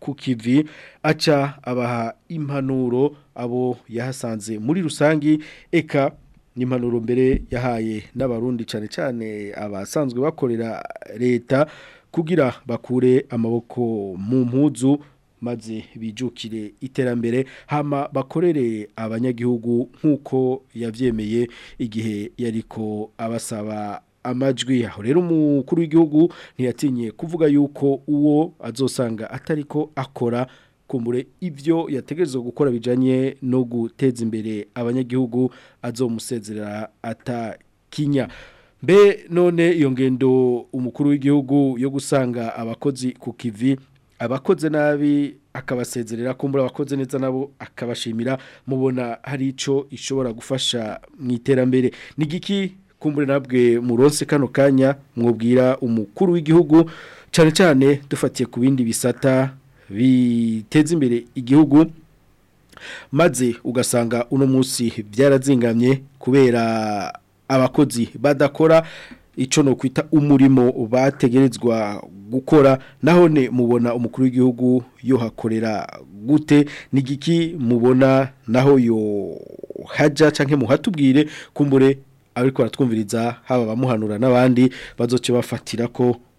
ku kivi aca abaha impanuro abo yahasanze muri rusange eka n'impanuro mbere yahaye n'abarundi cyane cyane abasanzwe bakorera leta kugira bakure amaboko mu mpuzu maze bijukire iterambere hama bakorere abanyagihugu nk'uko yabyemeye igihe yariko abasaba amajwi aho rero umukuru w'igihugu ntiyatinye kuvuga yuko uwo azosanga atariko akora kumbure ibyo yategerezwa gukora bijanye no guteza imbere abanyagihugu azomusezerera atakinya mbe none iyo ngendo umukuru w'igihugu yo gusanga abakozi ku kivi abakoze nabi akabasezerera kumbura abakoze neza nabo akabashimira mubona hari icyo ishobora gufasha mu iterambere ni giki kumbure nabwe muronse kano kanya mwobwira umukuru w'igihugu cyane cyane dufatiye ku bindi bisata biteza imbere igihugu maze ugasanga uno munsi byarazingamye kubera abakozi badakora icyo ni ukwita umurimo bategerezwa gukora naho ne mubona umukuru w'igihugu yo hakorera gute ni giki mubona naho yo yohajya cyangwa muhatubwire kumbure ariko baratwumviriza haba bamuhanura n'abandi bazoce bafatira ko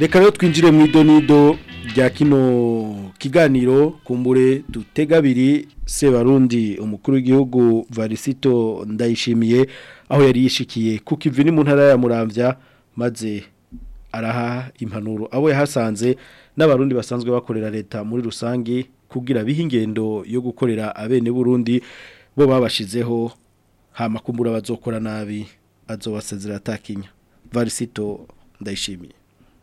reka rero twinjire mu idonido rya kino kiganiro kumbure dutegabiri abiri sebarundi umukuru w'igihugu varisito ndayishimiye aho yari yishikiye kuko imvune mu ntara ya murambya maze araha impanuro abo yahasanze n'abarundi basanzwe bakorera leta muri rusange kugira bihe ingendo yo gukorera abene burundi bo babashizeho hamakumbura bazokora nabi azobasezera atakinya varisito ndayishimiye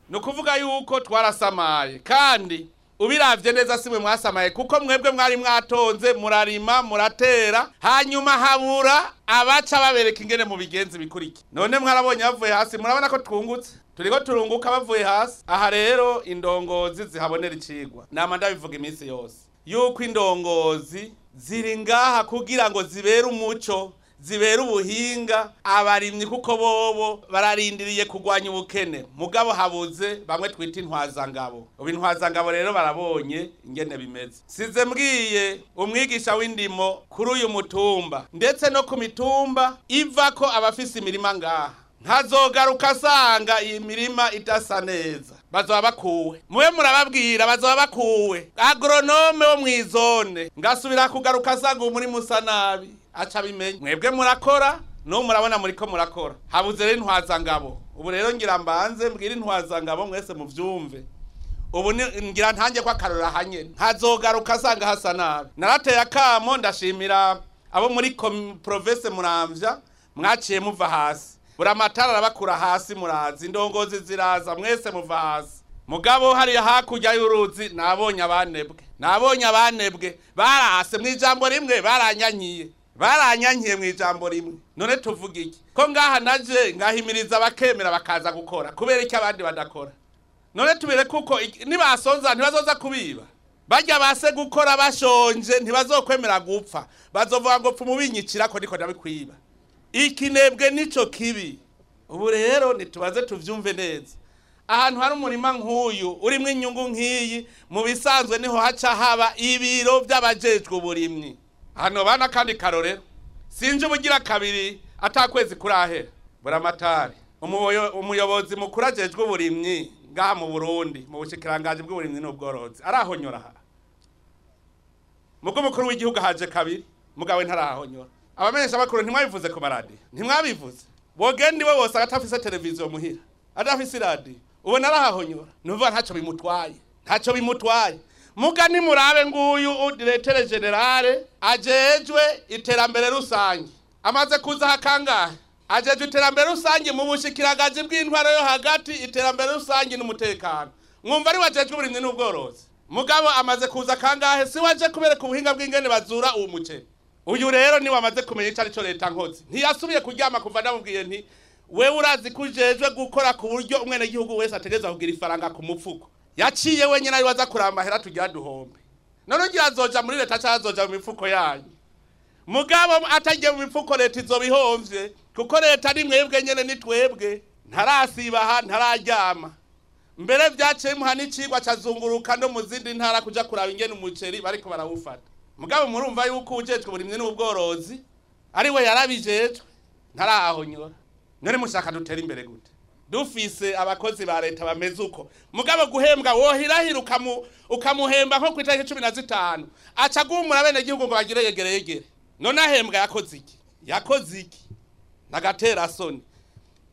ni ukuvuga yuko twarasamaye kandi ubirabye neza simwe mwasamaye kuko mwebwe mwari mwatonze murarima muratera hanyuma habura abaca babereka ingene mu bigenzi bikurike none mwarabonye bavuye hasi murabona ko twungutse turiko turunguka bavuye hasi aha rero indongozi zihabonera icigwa nama ndabivuga iminsi yose yuko indongozi ziri ngaha kugira ngo zibere umuco zibera ubuhinga abarimyi kuko bobo bararindiriye kugwanya ubukene mugabo habuze bamwe twita intwazangabo ubu intwazangabo rero barabonye ingene bimeze size mbwiye umwigisha w'indimo kuri uyu mutumba ndetse no ku mitumba iva ko abafise imirima ngaha ntazogaruka asanga iyi mirima idasa neza bazaba bakuwe muwe murababwira bazaba bakuwe agoronome wo mu izone ngasubira kugaruka asaga muri musa nabi aca bimenya mwebwe murakora n'ubu murabona muri ko murakora habuze rero intwazangabo ubu rero ngira mbanze mbwira intwazangabo mwese mubyumve ubu ngira ntange ko akarora hanye ntazogaruka asanga hasa nabi narateye akamo ndashimira abo muri province murambya mwaciye muva hasi buramatara arabakura hasi murazi indongozi ziraza mwese muva hasi mugabo hariya hakurya y'uruzi nabonye abanebwe nabonye abanebwe barase mu ijambo rimwe baranyanyiye baranyanyiye mu ijambo rimwe none tuvuga iki ko ngaha naje ngahimiriza bakemera bakaza gukora kubera icyo abandi badakora none tubere kuko nibasonza ntibazoza kubiba bajya base gukora bashonje ntibazokwemera gupfa bazovuga ngo pfa umubinyikira ko niko ndabikwiba ikinebwe n'icyo kibi ubu rero ntitubaze tubyumve neza ahantu hari umurima nk'uyu urimo inyungu nk'iyi mu bisanzwe niho haca haba ibiro by'abajejwe uburimyi hano bana kandi karorero sinzi ubugira kabiri atakwezi kurahera buramatari umuyobozi mukuru ajejwe uburimyi ngaha mu burundi mu bushikiranganji bw'uburimyi n'ubworozi arahonyora aha mubwo mukuru w'igihugu haje kabiri mugawe ntarahonyora abamenyesha makuru ntimwabivuze ku maradiyo ntimwabivuze bogenda iwe wose agatafise televiziyo muhira adafise iradiyo ubona arahahonyora nuvuga ntacyo bimutwaye ntacyo bimutwaye mugani murabe nguyu udiretere generale ajejwe iterambere rusange amaze kuza akangahe, ajejwe iterambere rusange mu bushikiragazi bw'intwaro yo hagati iterambere rusange n'umutekano mwumva ari wajejwe uburimyi n'ubworozi mugabo amaze kuza kangahe si waje kubereka ubuhinga bw'ingene bazura uwo muceri uyu rero niwe wamaze kumenya icyo cyo leta nkotsi ntiyasubiye kuryama kuva namubwiye nti wewe urazi ko ujejwe gukora ku buryo umwenegihugu wese ategereza kugira ifaranga ku mupfuko yaciye wenyine ariwe aza kuramba hera tugira duhombe none ugira azoja muri leta cyangwa azoja mu mifuko yanyu mugabo atagiye mu mifuko leta izo ihomvye kuko leta ni mwebwe nyene ni twebwe ntarasibaha ntararyama mbere byaciye muha n'icigwa cazunguruka no mu zindi ntara kuja kuraba ingene umuceri bariko barawufata mugabo murumva yuko ujejwe uburimyi n'ubworozi ari we yarabijejwe ntaraho nyora none mushaka dutera imbere gute dufise abakozi ba leta bameze uko mugabo guhembwa wohirahira ukamuhemba nko ku itariki cumi na zitanu aca guhumura bene gihugu ngo bagire yegere yegere none ahembwa yakoze iki yakoze iki nagatera soni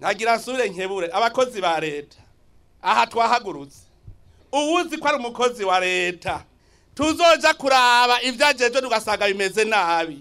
nagira nsure nkebure abakozi ba leta aha twahagurutse uwuzi ko ari umukozi wa leta tuzoja kuraba ibyagejeje tugasanga bimeze nabi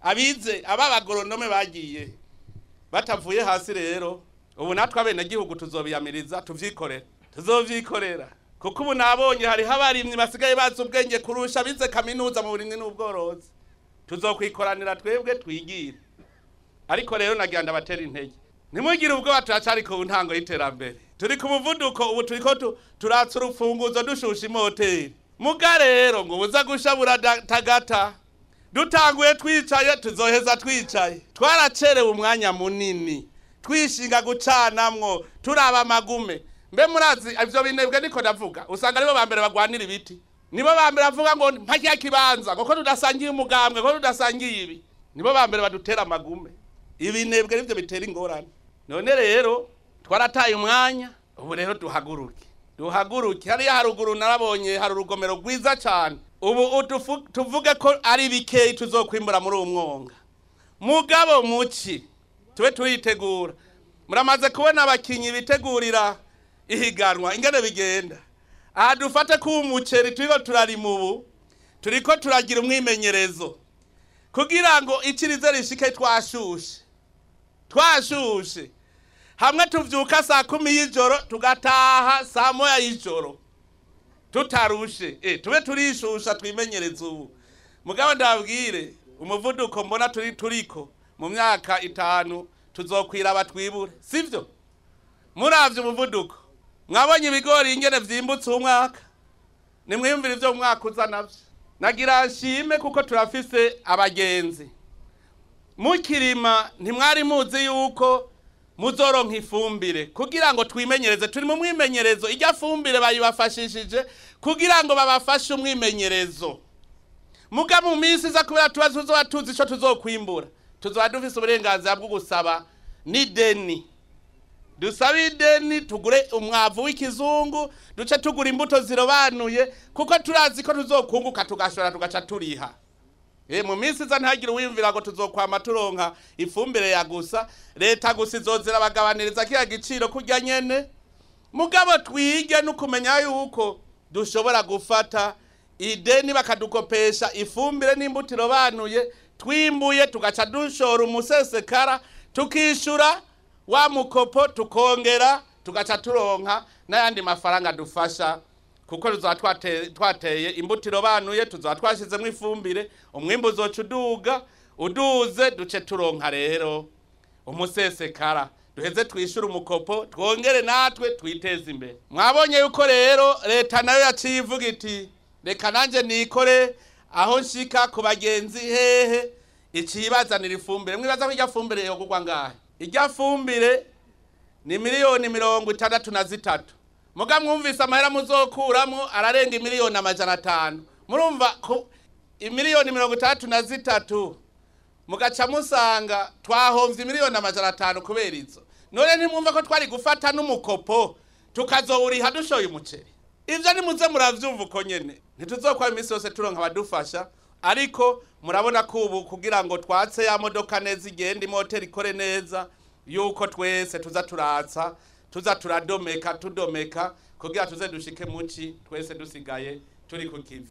abize ababagoronome bagiye he batavuye hasi rero ubu natwe abenegihugu tuzobiyamiriza tuvyikorera tuzovyikorera kuko ubu nabonye hariho abarimyi basigaye bazi ubwenge kurusha bize kaminuza mu burimyi n'ubworozi tuzokwikoranira twebwe twigire ariko rero nagira ndabatera intege nimugire ubwo turacyari ku ntango y'iterambere turi ku muvuduko ubu turi ko turatse urufunguzo dushusha imoteri muga rero ngo ubuza gushabura tagata dutanguye twicaye tuzoheza twicaye twaracerewe umwanya munini twishinga gucanamwo turaba amagume mbe murazi ibyo binebwe niko ndavuga usanga aribo ba mbere bagwanira ibiti nibo bambere bavuga ngo nta kibanza ngo ko tudasangiye umugambwe ko tudasangiye ibi nibo bambere badutera amagume ibinebwe nibyo bitera ingorane none rero twarataye umwanya ubu rero duhaguruke duhaguruke hariya haruguru narabonye hari urugomero rwiza cyane ubu tuvuge ko ari bikeyi tuzokwimbura muri uwo mwonga mugabo muki tube tuyitegura muramaze kubona abakinnyi bitegurira ihiganwa ingene bigenda aha dufate ko umuceri turiho turarima ubu turi ko turagira umwimenyerezo kugira ngo ikirize rishike twashushe twashushe hamwe tubyuka saa kumi y'ijoro tugataha saa moya y'ijoro tutarushe eh, tube turishusha twimenyereze ubu mugabo ndabwire umuvuduko mbona turi turiko mu myaka itanu tuzokwira abatwibura sibyo murabye umuvuduko mwabonye ibigori ingene byimbutse umwaka nimwiyumvire ibyo umwaka uza nabyo nagira nshime kuko turafise abagenzi mukirima ntimwari muzi yuko muzoronka ifumbire kugira ngo twimenyereze turi mu mwimenyerezo ijya fumbire bayibafashishije kugira ngo babafashe umwimenyerezo muga mu minsi iza kubera tuba tuzi icyo tuzokwimbura tuzaba dufise uburenganzira bwo gusaba n'ideni dusabe ideni tugure umwavu w'ikizungu duce tugura imbuto zirobanuye kuko turazi ko tuzokunguka tugashora tugaca turiha eh, mu minsi iza ntihagire uwiyumvira ngo tuzokwama turonka ifumbire ya gusa leta gusa izozera bagabaniriza kiriya giciro kurya nyene mugabo twige nukumenya yuko dushobora gufata ideni bakadukopesha ifumbire n'imbuto irobanuye twimbuye tugaca dushora umusesekara tukishura wa mukopo tukongera tugaca turonka n'ayandi mafaranga dufasha kuko tuzaba twateye imbuto irobanuye tuzaba twashyizemo ifumbire umwimbu uzoca uduga uduze duce turonka rero umusesekara duheze twishyure umukopo twongere natwe twiteze imbere mwabonye yuko rero leta nayo yaciye iti reka nanjye nikore aho nshyika ku bagenzi hehe ikibazanira ifumbire mwibaza ko irya fumbire yo kugwa ngahe ijya fumbire ni miliyoni mirongo itandatu na zitatu muga mwumvise amahera muzokuramo ararenga miliyoni amajana atanu murumva miliyoni mirongo itandatu na zitatu mugaca musanga twahomvye miliyoni amajana atanu kubera izo none ntimwumva ko twari gufata n'umukopo tukazowuriha dushoye umuceri ivyo nimuze muravyumva uko nyene ntituzokwa iminsi yose turonka abadufasha ariko murabona ko ubu kugira ngo twatse ya modoka neza igenda imoteri ikore neza yuko twese tuza turatsa tuza turadomeka tudomeka kugira tuze dushike muci twese dusigaye turi ku kivi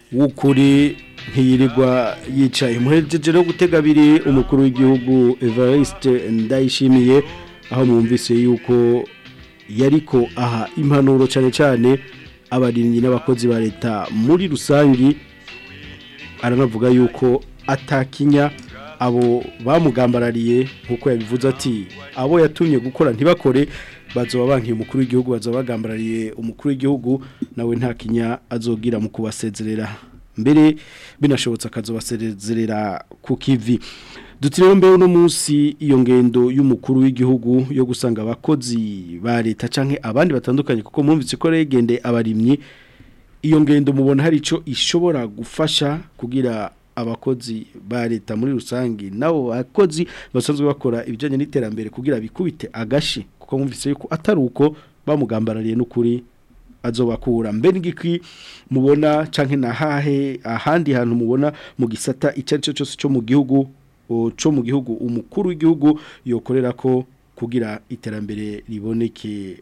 w'ukuri ntiyirirwa yicaye muherekeje no gutega abiri umukuru w'igihugu Evariste ndayishimiye aho mwumvise yuko yariko aha impanuro cyane cyane abarinzi n'abakozi ba leta muri rusange aranavuga yuko atakinya abo bamugambarariye nk'uko yabivuze ati abo yatumye gukora ntibakore bazoba bankiye umukuru w'igihugu bazoba bagambariye umukuru w'igihugu nawe nta kinya azogira mu kubasezerera mbere binashobotse akazobasezerera ku kivi dutire mbe uno munsi iyo ngendo y'umukuru w'igihugu yo gusanga abakozi ba leta canke abandi batandukanye kuko mwumvise ko regende abarimyi iyo ngendo mubona hari ico ishobora gufasha kugira abakozi ba leta muri rusangi nabo bakozi basanzwe bakora ibijyanye n'iterambere kugira bikubite agashi kuko mwumvise yuko atari uko bamugambarariye n'ukuri azobakura mbe n'igiki mubona cyangwa na hahe ahandi hantu mubona mu gisata icyo cyo cyose cyo mu gihugu cyo mu gihugu umukuru w'igihugu yokorera ko kugira iterambere riboneke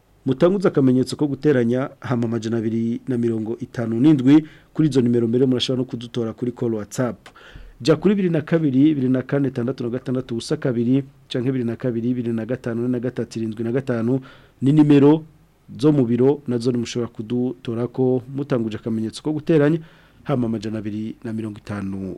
mutanguza akamenyetso ko guteranya hama amajana abiri na mirongo itanu n'indwi kuri izo nimero mbere murashobora no kudutora kuri call watsapu jya kuri bibiri na kabiri bibiri na kane itandatu na gatandatu ubusa kabiri cyangwa bibiri na kabiri bibiri na gatanu na gatatu irindwi na gatanu ni nimero zo mu biro nazo mushobora kudutora ko mutanguje akamenyetso ko guteranya hama amajana abiri na mirongo itanu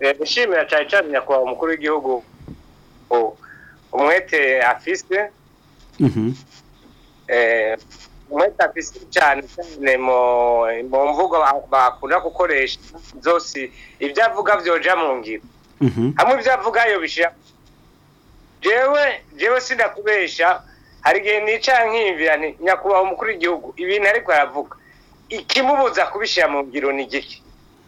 eh, nshimira cyane cyane nyakubahwa umukuru w'igihugu umwete afise mhm. umwete afise cyane cyane mu mvugo bakunda gukoresha zose ibyo avuga byoja mu ngiro mhm. hamwe ibyo avuga yo bishyira jewe jewe sinakubesha hari igihe nica nkiyumvira ni nyakubahwa umukuru w'igihugu ibintu ariko aravuga ikimubuza kubishyira mu ngiro ni igiki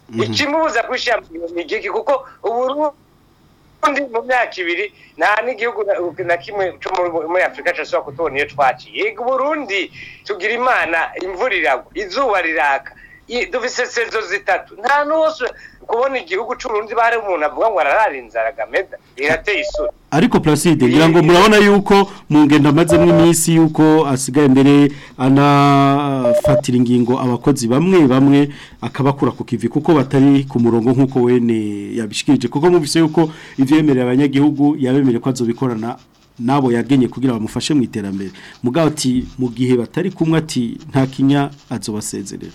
mhm. ikimubuza kubishyira mu ngiro ni igiki kuko ubu ubundi mu myaka ibiri nta n'igihugu na kimwe cyo muri afurika cyasubira kutubona iyo twaciye burundi tugira imana imvura iragwa izuba riraka dufite sezo zitatu nta n'uwo kubona igihugu cy'urundi bare umuntu avuga ngo ararara gameda irateye isura ariko placide ngira ngo murabona yuko mu ngendo amazemo iminsi yuko asigaye mbere anafatira ingingo abakozi bamwe bamwe akabakura ku kivi kuko batari ku murongo nk'uko wene yabishikirije kuko mubise yuko ibyemerera abanyagihugu yabemere ko azobikorana nabo yagenye kugira bamufashe mu iterambere Mugati mu gihe batari kumwe ati nta kinya azobasezerera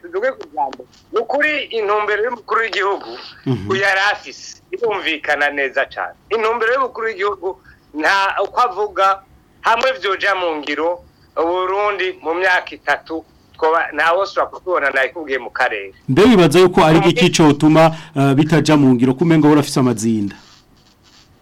tuvuge ku rwanda ni intumbero y'umukuru w'igihugu mhm. yari afise irumvikana neza cyane intumbero y'umukuru w'igihugu nta uko avuga hamwe byoja mu ngiro Burundi mu myaka itatu ntawe ushobora kutubona nayikubwiye mu karere mbe wibaza yuko ari iki cyo eh, bitajya mu ngiro kumenya ngo urafise amazinda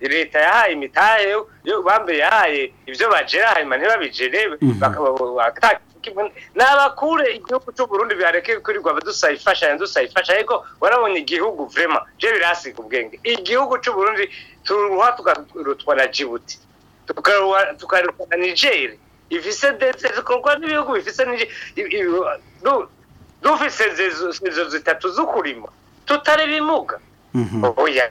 leta yahaye imitahe bambe yahaye ibyo bageraye ntibabigere nabakure igihugu cy'u Burundi bihareke kwirirwa badusaba ifashanyo dusaba ifashanyo ariko warabonye igihugu vrema je birasiga ubwenge igihugu cy'u Burundi turuha tukarutwa na Djibouti tukarutwa na Niger ifise ndetse zikorwa n'ibihugu bifise dufise inzu zitatu z'ukurima tutari bimuga oya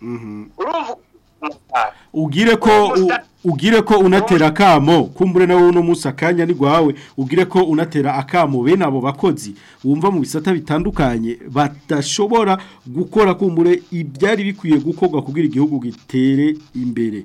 mhm. urumva ugire ko ugire ko unatera akamo kumbure nawe uno musa akanya ni gwawe ugire ko unatera akamo bene abo bakozi wumva mu bisata bitandukanye batashobora gukora kumbure ibyari bikwiye gukorwa kugira igihugu gitere imbere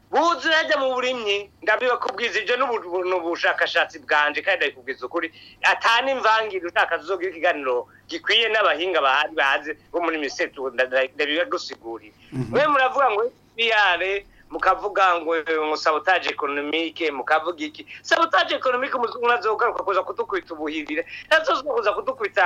buzu yajya mu burimyi ndabiba kubwiza ibyo ni ubushakashatsi bwanje kandi ndabikubwiza ukuri atani imvangire ushaka zogira ikiganiro gikwiye n'abahinga bahari bazi bo muri misetu ndabiba gusigurira mwe muravuga ngo fpr mukavuga ngo sabotage ekonomike mukavuga iki sabotage ekonomike umuzungu ntazogaruka kuza kudukubita ubuhirire ntazogaruka kuza kudukubita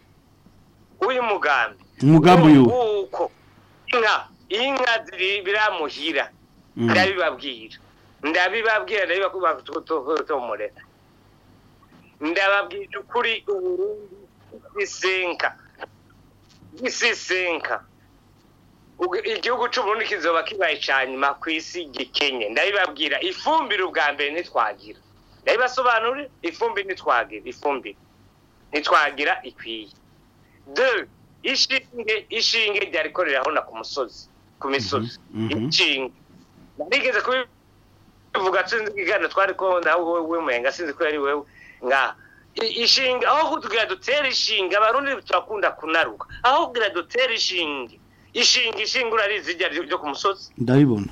uyu mugambi umugambi uyu inka inka ziri biramuhira Mm. ndabibabwira ndabibabwira ndabibabwira tutomorera ndababwira ukuri uburundi gisenka gisisenka igihugu cy'uburundi kizoba kibaye cyanyuma ku isi gikenye ndabibabwira ifumbire ubwa mbere ntitwagira ndabibasobanure ifumbire ntitwagira ifumbire ntitwagira ikwiye ishinge ishinge ryarikorera hano ku musozi ku misozi mm-hmm. mm-hmm. inshinge nigeze kubivuga sinzi igana twari ko nawe wowe sinzi ko yari wowe ngaha ishinga aho kugira dutere ishinga abarundi turakunda kunaruka aho kugira dutere ishinga ishinga ishinga urarizi irya ryo ku musozi ndabibona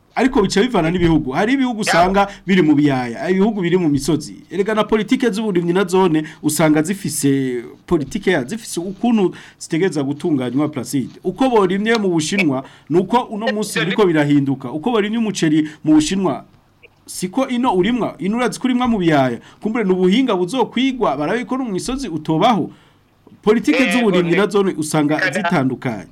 ariko bice bivana n'ibihugu hari ibihugu usanga biri mu biyaya ibihugu biri mu misozi erekana politike z'uburimyi na zone usanga zifise politike ya zifise ukuntu zitegeza gutunganywa plaside uko borimye mu bushinwa nuko uno munsi biriko birahinduka uko borimye umuceri mu bushinwa siko ino urimwa ino urazi kurimwa mu biyaya kumbure n'ubuhinga buzokwigwa barabikora mu misozi utobaho politike eh, z'uburimyi na zone usanga zitandukanye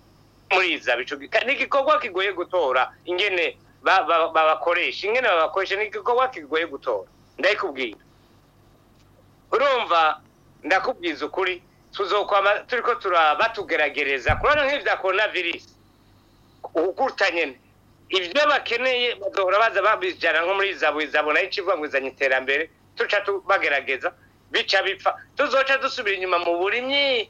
muri iza bicu n'igikorwa kigoye gutora ingene babakoresha ingene babakoresha ni igikorwa kigoye gutora ndayikubwira urumva ndakubwiza ukuri tuzokwama turi ko turatugeragereza kubona nk'ibya korona virusi ukurutanye ibyo bakeneye bagahora baza babijyana nko muri izabu izabu nayo ngo izanye iterambere tuca bagerageza bica bipfa tuzoca dusubira inyuma mu burimyi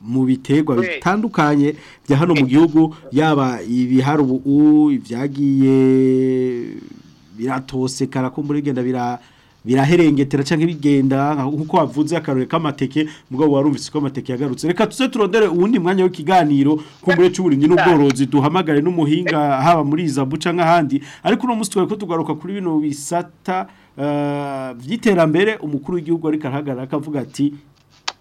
mu biterwa bitandukanye bya hano mu gihugu yaba ibihari ubu ibyagiye biratose karakumburigenda bira biraherengetera cyangwa bigenda nkuko wavuze akarore k'amateke mugabo warumvise ko amateke yagarutse reka tuze turondere uwundi mwanya w'ikiganiro kumbure cy'uburinzi n'ubworozi duhamagare n'umuhinga haba muri izabu canka handi ariko uno musi twari ko tugaruka kuri bino bisata by'iterambere eh, umukuru w'igihugu ariko arahagarara akavuga ati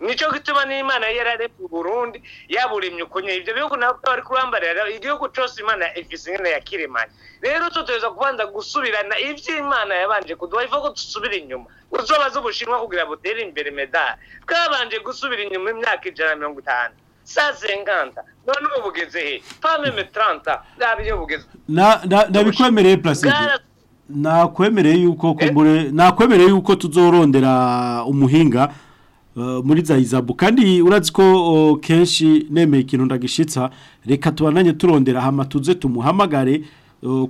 nicyo gituma n'imana yarareka uburundi yaburemye ukunye ibyo bihugu nabwo bari kurambarira igihugu cyose imana ifise ya yakiremanye rero tuteza kubanza gusubirana ivyo imana yabanje kuduha ivuga dusubire inyuma uzobaza ubushinwa kugira butere imbere medali twabanje gusubira inyuma imyaka ijana mirongo itanu sazenganta none ubu bugeze he pameme tranta bwariyo bugeze ndabikwemereye plaside nakwemereye yuko kumbure eh? nakwemereye yuko tuzorondera uh, umuhinga uh, muri za kandi urazi ko kenshi nemeye ikintu ndagishitsa reka tubananye turondera hama tuze tumuhamagare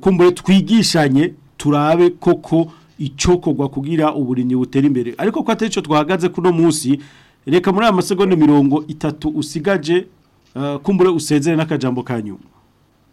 kumbure twigishanye turabe koko icyo kugwa kugira uburinyi butera imbere ariko ko atari cyo twahagaze kuno munsi reka muri aya masegonda mirongo itatu usigaje uh, kumbure usezere n'akajambo ka nyuma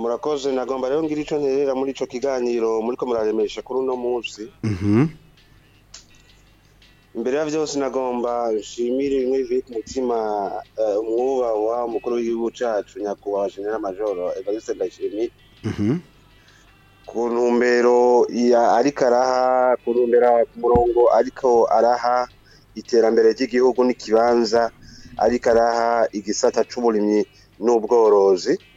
murakoze nagomba rero ngira icyo nterera muri icyo kiganiro muri ko muraremesha kuri uno munsi mhm. mbere ya byose nagomba nshimire bimwe bivuye ku mutima eh, umwuba wa mukuru w'igihugu cyacu Major jenera majoro evariste ndayishimiye mhm. ku ntumbero ariko araha ku ku murongo ariko araha iterambere ry'igihugu n'ikibanza ariko araha igisata cy'uburimyi n'ubworozi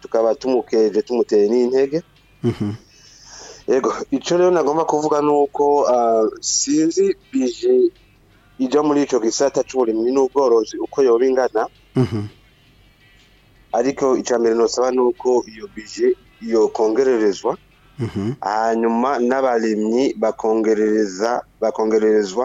tukaba tumukeje tumuteye n'intege mhm. yego icyo rero nagomba kuvuga ni uko ah, sinzi bije ijya muri icyo gisata cy'uburimyi n'ubworozi uko yoba ingana mhm. ariko icya mbere ntusaba ni uko iyo bije iyo kongererezwa mhm. hanyuma n'abarimyi bakongerereza bakongererezwa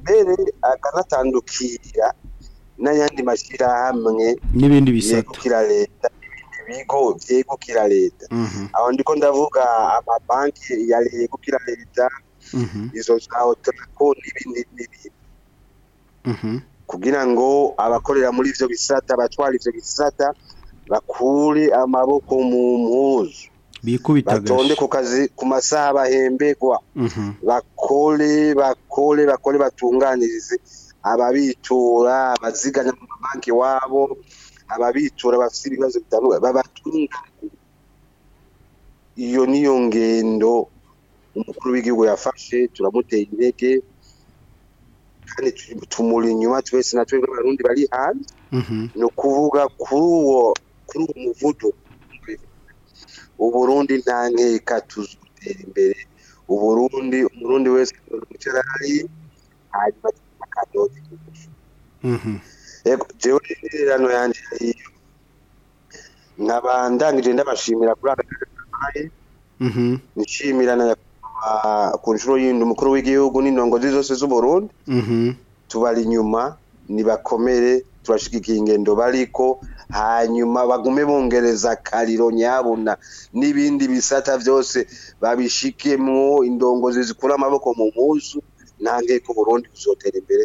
mbere akanatandukira n'ayandi mashyirahamwe n'ibindi bisata leta ibigo byegukira leta mhm. aho ndiko ndavuga amabanki yegukira leta mhm. izo za otarako n'ibindi n'ibindi mhm. kugira ngo abakorera muri ivyo bisata abatwara ivyo bisata bakure amaboko mu mpuzu batonde ku kazi ku masaha bahembegwa mhm. bakore bakore bakore batunganirize ababitura abaziganya mu mabanki wabo ababitura bafite ibibazo bitandukanye babatunganirize iyo niyo ngendo umukuru w'igihugu yafashe turamuteye intege kandi tumuri inyuma twese na twebwe abarundi bari hanze mhm. ni ukuvuga kuri uwo kuri uwo muvuduko uburundi nta nkeka tuzutera imbere uburundi umurundi wese umuco arahari hanyuma akadoda mhm. jewe intererano yanje yiyo nkaba ndangije ndabashimira kuri aka kabaye mhm. nshimira na ku nshuro yindi umukuru w'igihugu n'indongozi zose z'uburundi mhm. tubari inyuma nibakomere turashigikiye ingendo bariko hanyuma bagume bongereza akariro nyabuna n'ibindi bisata byose babishikemo indongozi zikura amaboko mu muzu nange ko Burundi buzotera imbere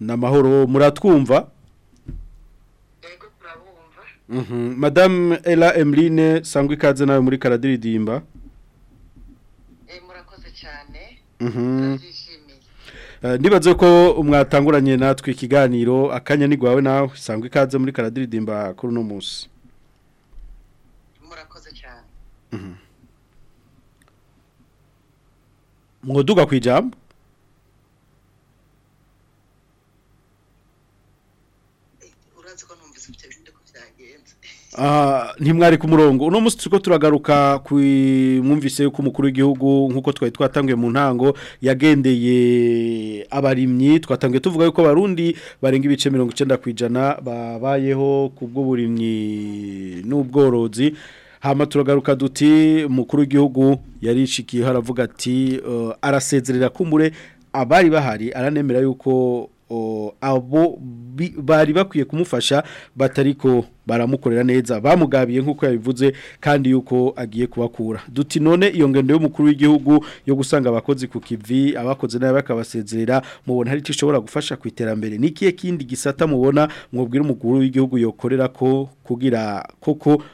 n'amahoro muratwumva mhm. madamu ela emeline sangwa ikaze nawe muri karadiridimba eh, murakoze cyane mhm. eh, nibaze ko umwatanguranye natwe ikiganiro akanya nigwawe nawe sangwa ikaze muri karadiridimba kuri uno munsi murakoze cyane mhm. mwoduga ku Ah, ntimwari ku murongo uno munsi turi turagaruka ku mwumvise yuko umukuru w'igihugu nk'uko twari twatangiye mu ntango yagendeye abarimyi twatangiye tuvuga yuko abarundi barenga ibice mirongo icyenda ku ijana babayeho ku bw'uburimyi n'ubworozi hama turagaruka duti umukuru w'igihugu yarishikiyeho aravuga ati oh, arasezerera kumure abari bahari aranemera yuko abo bari bakwiye kumufasha batariko baramukorera neza bamugabiye nk'uko yabivuze kandi yuko agiye kubakura duti none iyo ngendo y'umukuru w'igihugu yo gusanga abakozi ku kivi abakoze nabi bakabasezerera mubona hari icyo ishobora gufasha ku iterambere n'ikihe kindi gisata mubona mwubwira umukuru w'igihugu yokorera ko kugira koko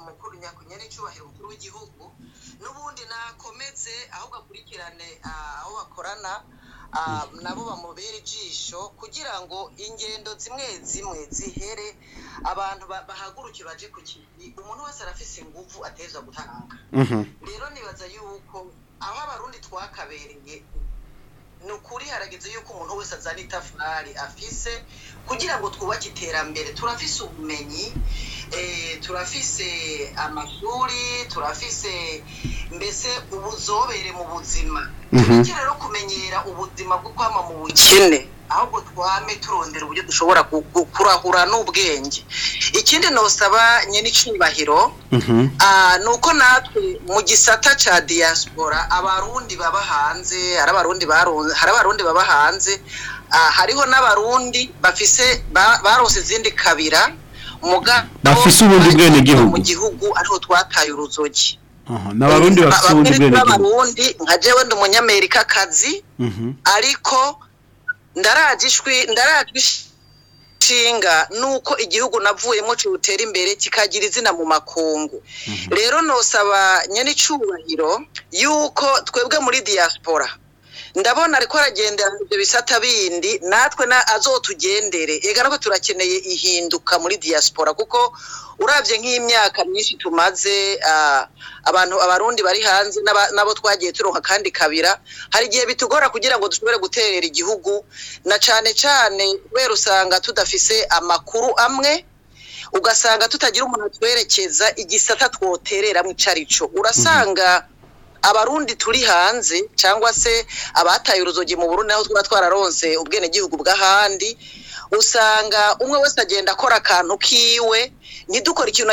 umukuru nyakubahwa umukuru w'igihugu n'ubundi nakomeze ahubwo akurikirane aho bakorana Mm. Ah, nabo bamubera ijisho kugira ngo ingendo zimwe zimwe zihere abantu bahaguruke baje ku kintu umuntu wese arafise ingufu ateza gutanga mm-hmm. rero nibaza yuko aho abarundi twakabereye ni ukuri harageze yuko umuntu wese azana itafari afise kugira ngo twubake iterambere turafise ubumenyi Eh, turafise amashuri turafise mbese ubuzobere mu buzima mhm. tujye rero kumenyera ubuzima bwo kwama mu bukene ahubwo twame turondera uburyo dushobora kurahura n'ubwenge ikindi ntusaba nyine icyubahiro mhm. ah, ni uko natwe mu gisata cya diaspora abarundi baba hanze hari abarundi baba hanze ah, hariho n'abarundi bafise barose izindi kabira bafise ubundi bwene gihugu ariho twataye uruzogi n'abarundi bafise ubundi bwene gihugu nka jewe ndi umunyamerika kazi mhm. ariko ndarajishwi ndarajwishinga nuko igihugu navuyemo cyutera imbere kikagira izina mu makungu mhm. rero nosaba nyene icubahiro yuko twebwe muri diaspora ndabona ariko aragendera ibyo bisata bindi natwe azotugendere ega nako turakeneye ihinduka muri diaspora kuko urabye nk'imyaka myinshi tumaze ah, abantu abarundi bari hanze n'abo twagiye turonka kandi kabira hari igihe bitugora kugira ngo dushobore guterera igihugu na cyane cyane kubera usanga tudafise amakuru amwe ugasanga tutagira umuntu twerekeza igisata twotereramo icyo ari cyo urasanga abarundi turi hanze cyangwa se abataye uruzogi mu Burundi aho twaba twararonse ubwenegihugu bw'ahandi usanga umwe wese agenda akora akantu kiwe ntidukore ikintu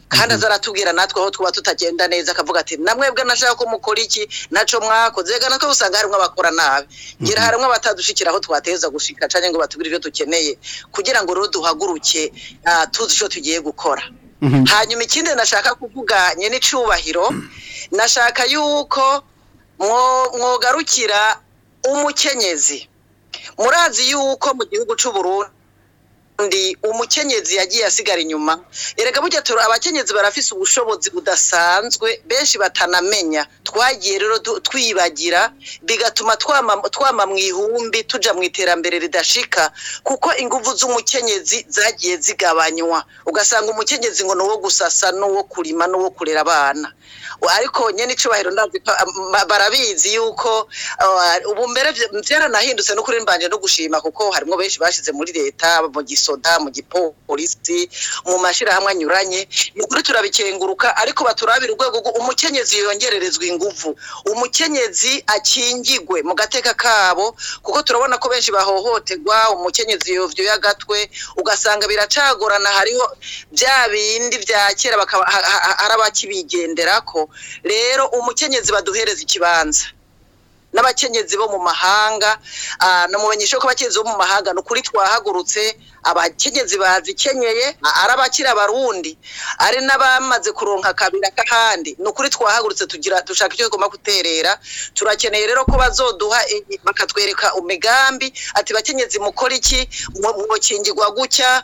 kandi mhm. azaratubwira natwe aho tuba tutagenda neza akavuga ati namwebwe nashaka ko mukora iki naco mwakoze gana ko usanga harimo abakora nabi ngira mhm. harimo abatadushikira aho twateza gushika cyane ngo batubwire ibyo dukeneye kugira ngo rero duhaguruke ah, tuzi icyo tugiye gukora mhm. hanyuma ikindi nashaka kuvuga nye nashaka yuko mwogarukira umukenyezi murazi yuko mu gihugu cy'u umukenyezi yagiye asigara inyuma erega burya abakenyezi barafise ubushobozi budasanzwe benshi batanamenya twagiye rero twibagira bigatuma twama mu ihumbi tuja mu iterambere ridashika kuko ingufu z'umukenyezi zagiye zigabanywa ugasanga umukenyezi ngo ni uwo gusasa n'uwo kurima n'uwo kurera abana ariko nyine ndazi barabizi yuko ubu mbere byaranahindutse no kuri mbanje no gushima kuko harimo benshi bashize muri leta mu gisu soda mu gipolisi mu mashyirahamwe anyuranye ni ukuri turabikenguruka ariko baturabira urwego umukenyezi yongererezwa ingufu umukenyezi akingigwe mu gateka kabo kuko turabona ko benshi bahohoterwa umukenyezi yovyoye agatwe ugasanga biracagorana hariho bya bindi bya kera bakaba ari ko rero umukenyezi baduhereza ikibanza n'abakenyezi bo mu mahanga ah, namenyesha ko abakenyezi bo mu mahanga ni ukuri twahagurutse abakenyezi bazikenyeye ari abakiri abarundi ari n'abamaze kuronka akabira k'ahandi ni ukuri twahagurutse tugira dushaka icyo tugomba guterera turakeneye rero ko bazoduha bakatwereka umigambi ati bakenyezi mukora iki mwokingirwa gutya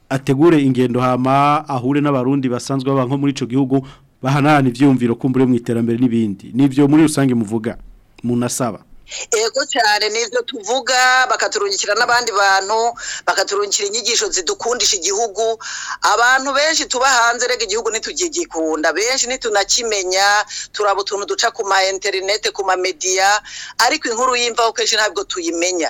ategure ingendo hama ahure n'abarundi basanzwe baba muri ico gihugu bahanana ivyumviro kumbure mu iterambere n'ibindi nivyo muri rusange muvuga munasaba ego cyane n'ibyo tuvuga bakaturungikira n'abandi bantu bakaturungikira inyigisho zidukundisha igihugu abantu benshi tuba hanze rega igihugu ntitugigikunda benshi ntitunakimenya turaba utuntu duca ku ma interinete ku ma mediya ariko inkuru y'imvaho kenshi ntabwo tuyimenya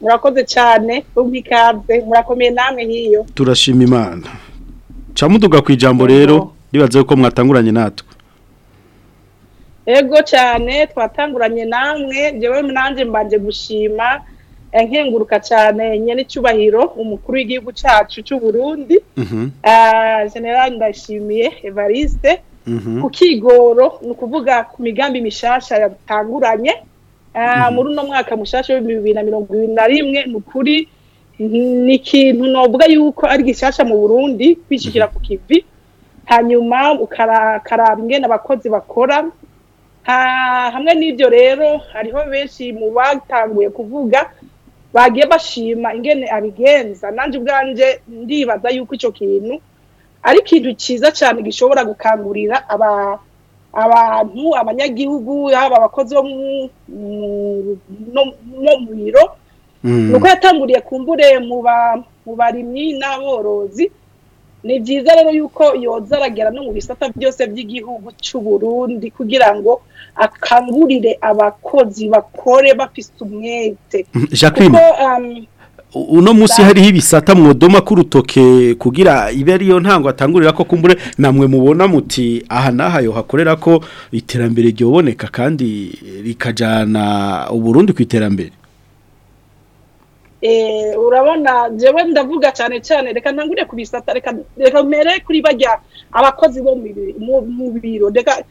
murakoze cyane ubwo murakomeye namwe nk'iyo turashima imana camuduga ku ijambo rero ribaze ko mwatanguranye natwe ego cyane twatanguranye namwe njyewe nanjye mbanje gushima nkenguruka cyane nyir'icyubahiro umukuru w'igihugu cyacu cy'u Burundi mhm. ah, general ndashimiye evariste mhm. ku kigoro ni ukuvuga ku migambi mishasha yatanguranye ah, mhm. muri uno mwaka mushasha w'ibihumbi na mirongo ibiri na rimwe ni ukuri ni ikintu novuga yuko ari gishasha mu burundi kwishyikira ku kivi hanyuma ukaraba ingene abakozi bakora ah, hamwe n'ibyo rero hariho benshi mu batanguye kuvuga bagiye bashima ingene abigenza nanjye ubwanjye ndibaza yuko icyo kintu ari ikintu cyiza cyane gishobora gukangurira abantu abanyagihugu yaba abakozi bo mu biro mm. ni uko yatanguriye kumbure mu barimyi n'aborozi ni byiza rero yuko yoza aragera no mu bisata byose by'igihugu cy'u Burundi kugira ngo akangurire abakozi bakore bafite umwete jacqueline um, uno munsi hariho ibisata mwodoma k'urutoke kugira ibe ariyo ntango atangurira ko kumbure namwe mubona muti aha n'aha hakorera ko iterambere ryoboneka kandi rikajyana uburundi ku iterambere Eh, urabona njyewe ndavuga cyane cyane reka ntangure kubisata reka mbere kuri bajya abakozi bo mu biro reka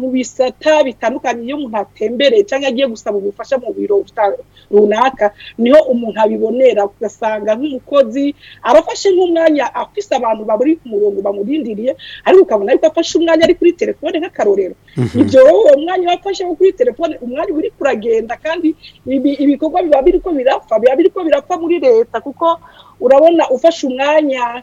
mu bisata bitandukanye iyo umuntu atembereye cyangwa agiye gusaba ubufasha mu biro runaka niho umuntu abibonera ugasanga nk'umukozi abafashe nk'umwanya afise abantu bari ku murongo bamurindiriye ariko ukabona ariko afashe umwanya ari kuri telefone nk'akarorero mhm. ibyo uwo mwanya wafashe wo kuri telefone umwanya uri kuragenda kandi ibikorwa biba biriko birapfa biba biriko birapfa muri leta kuko urabona ufashe umwanya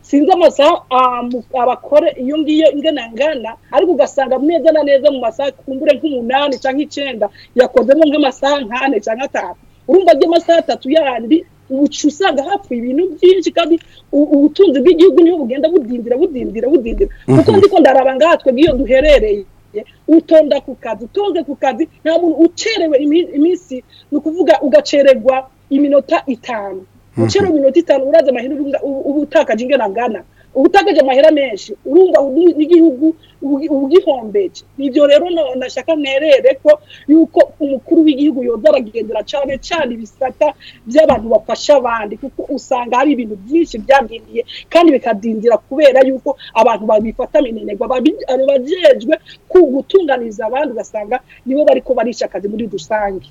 sinzi amasaha um, abakore iyo ngiyo ingana ngana ariko ugasanga neza na neza mu masaha kumbure nk'umunani cyangwa icyenda yakozemo nk'amasaha nk'ane cyangwa atatu urumva ry'amasaha atatu yandi ubuca usanga hapfuye ibintu byinshi kandi ubutunzi bw'igihugu niho bugenda budindira budindira budindira kuko ndiko mhm. ndaraba ngaha twebwe duherereye utonda ku kazi utonde ku kazi nta muntu ucerewe iminsi ni ukuvuga ugacererwa iminota itanu mhm. ucerewe iminota itanu uraza amahirwe uba utakaje ingana ngana ubutageje amahera menshi urumva n'igihugu ubwihombeje ibyo rero nashaka mwerere ko yuko umukuru w'igihugu yoza aragendera cyane cyane ibisata by'abantu bafasha abandi kuko usanga hari ibintu byinshi byadindiye kandi bikadindira kubera yuko abantu babifata minenegwa ku gutunganiza abandi ugasanga nibo bariko barisha akazi muri rusange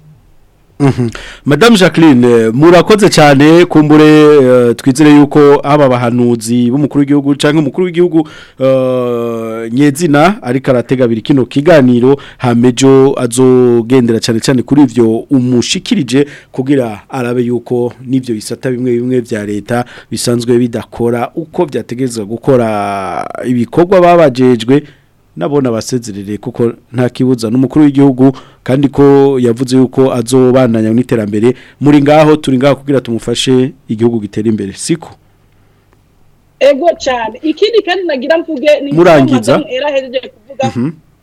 Mhm. Madame Jacqueline eh, murakoze cyane kumbure eh, twizere yuko aba bahanuzi b'umukuru w'igihugu cyangwa umukuru w'igihugu eh, nyezina ariko arategabira kino kiganiro hamejo azogendera cyane cyane kuri ibyo umushikirije kugira arabe yuko n'ibyo bisata bimwe bimwe bya leta bisanzwe bidakora uko byategezwa gukora ibikorwa babajejwe nabona basezerere kuko nta kibuza n'umukuru w'igihugu kandi ko yavuze yuko azobandanya n'iterambere muri ngaho turi ngaho kugira tumufashe igihugu gitera imbere siko ego cyane ikindi kandi nagira mvuge ni murangiza era hejeje kuvuga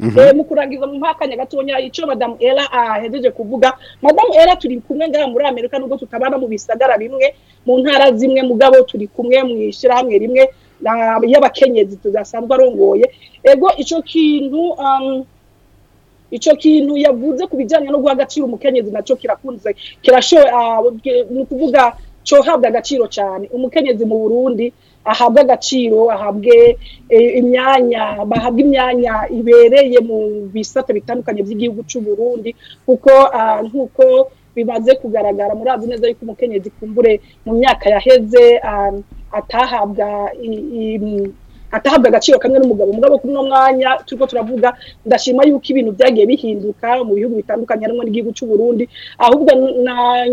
mu mpakanya gatonya icyo madamu era mhm, mhm. eh, ahejeje kuvuga madamu era turi kumwe ngaha muri amerika nubwo tutabana mu bisagara bimwe mu ntara zimwe mugabo turi kumwe mu ishyirahamwe rimwe y'abakenyezi tudasanzwe arongoye ego icyo kintu um, icyo kintu yavuze ku bijyanye no guha agaciro umukenyezi nacyo kirakunze kirashowe ni ah, ukuvuga cohabwa agaciro cyane umukenyezi mu burundi ahabwe agaciro ahabwe e, imyanya bahabwe imyanya ibereye mu bisate bitandukanye by'igihugu cy'u Burundi kuko ah, nk'uko bimaze kugaragara muri azi neza y'uko umukenyezi kumbure mu myaka yaheze ah, a Tarrabga e, e atahabwa agaciro kamwe n'umugabo umugabo kuri uno mwanya turiko turavuga ndashima yuko ibintu byagiye bihinduka mu bihugu bitandukanye harimo n'igihugu cy'u Burundi ahubwo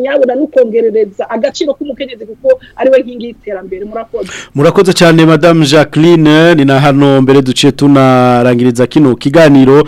nyabona n'ukongerereza agaciro k'umukenyezi kuko ariwe nkingi y'iterambere murakoze murakoze cyane madame Jacqueline ni na hano mbere duciye tunarangiriza kino kiganiro